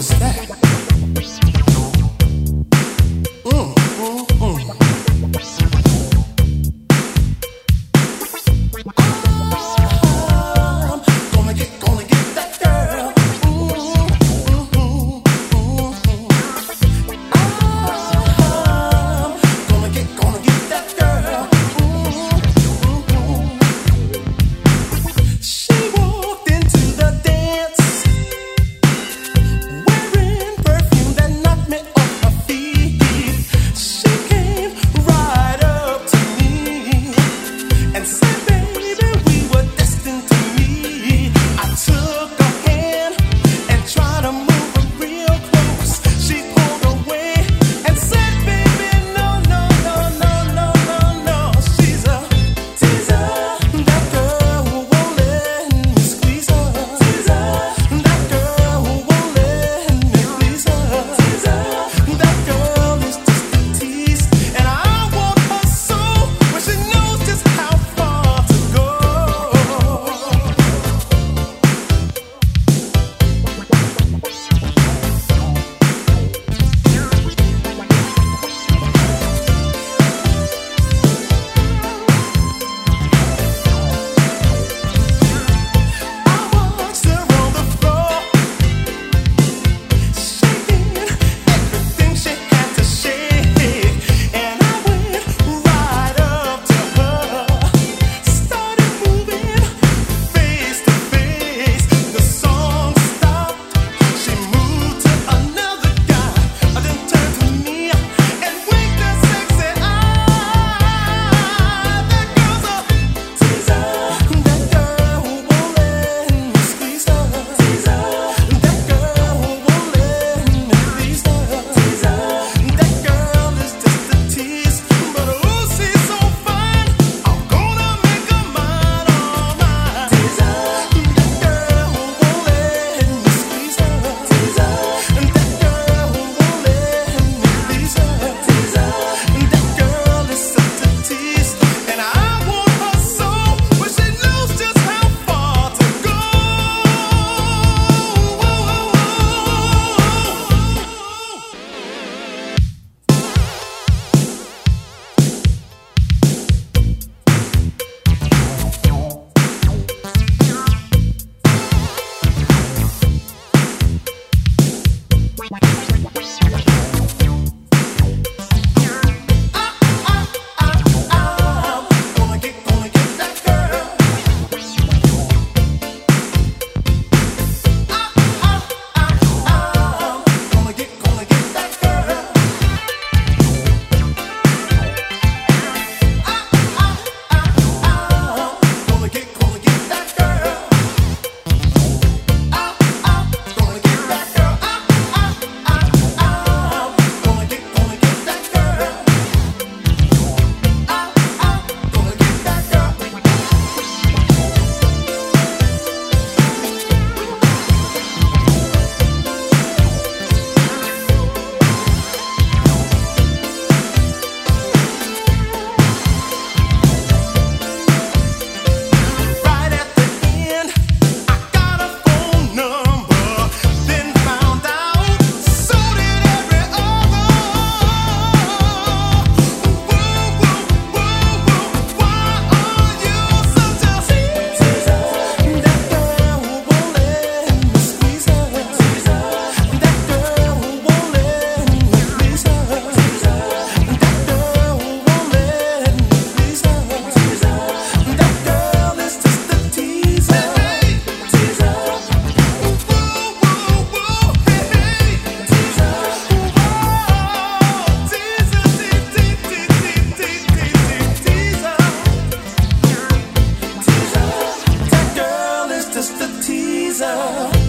was that? love.